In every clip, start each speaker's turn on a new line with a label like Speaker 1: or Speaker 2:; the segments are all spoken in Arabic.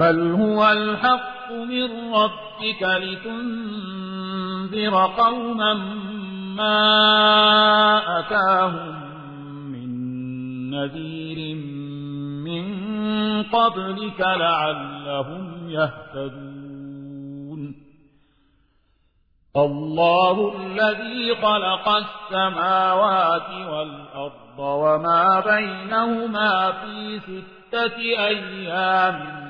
Speaker 1: بل هو الحق من ربك لتنذر قوما ما أتاهم من نذير من قبلك لعلهم يهتدون الله الذي خلق السماوات والأرض وما بينهما في ستة أيام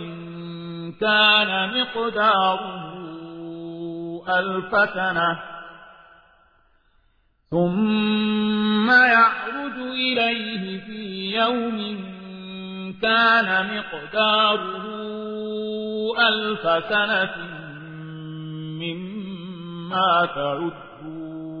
Speaker 1: كان مقداره ألف سنة. ثم يعرج إليه في يوم كان مقداره ألف سنة مما تعدون.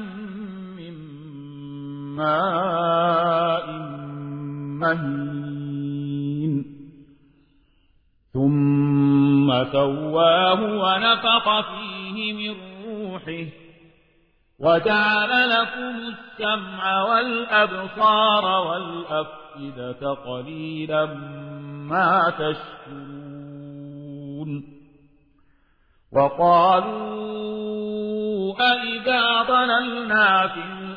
Speaker 1: ماء مهين. ثم سواه ونفق فيه من روحه. وجعل لكم السمع والأبصار والأفئدة قليلا ما تشكرون. وقالوا أئذا ضللنا في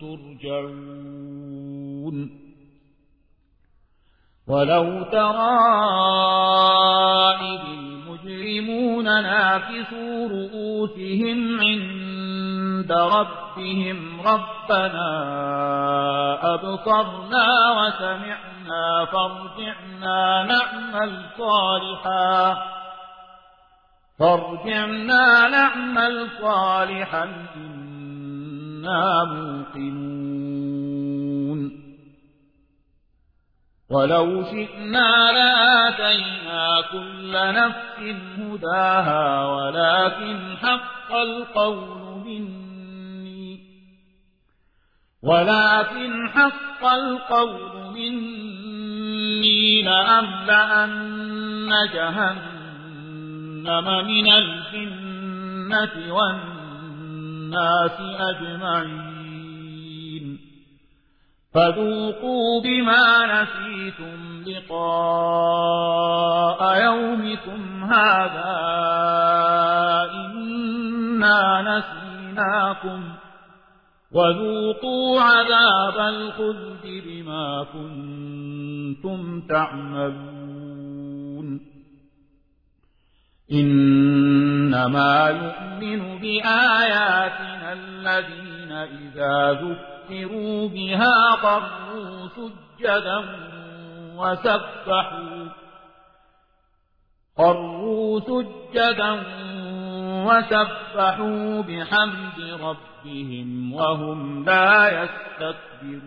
Speaker 1: ترجعون. ولو ترى إذ المجرمون ناكسوا رؤوسهم عند ربهم ربنا أبصرنا وسمعنا فارجعنا نعمل صالحا. فارجعنا نعمل صالحا موقنون ولو شئنا لآتينا كل نفس هداها ولكن حق القول مني. ولكن حق القول مني لأملأن جهنم من الجنة والناس أجمعين. فذوقوا بما نسيتم لقاء يومكم هذا. إنا نسيناكم. وذوقوا عذاب الخلد بما كنتم تعملون. إنما يؤمن بآياتنا الذين إذا ذكروا بها قروا سجدا وسبحوا خروا سجدا وسبحوا بحمد ربهم وهم لا يستكبرون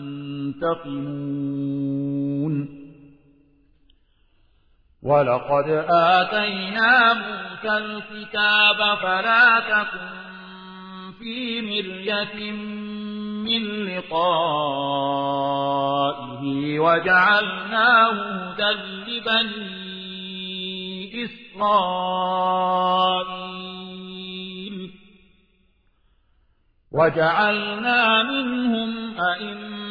Speaker 1: منتقمون ولقد آتينا موسى الكتاب فلا تكن في مرية من لقائه وجعلناه هدى لبني إسرائيل. وجعلنا منهم أئمة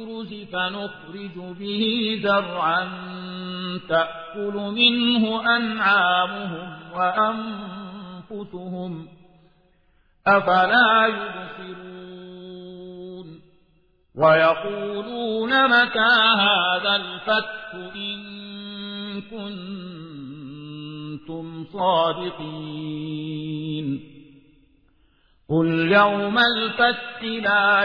Speaker 1: الجرز فنخرج به زرعا تأكل منه أنعامهم وأنفسهم أفلا يبصرون ويقولون متى هذا الفتح إن كنتم صادقين قل يوم الفتح لا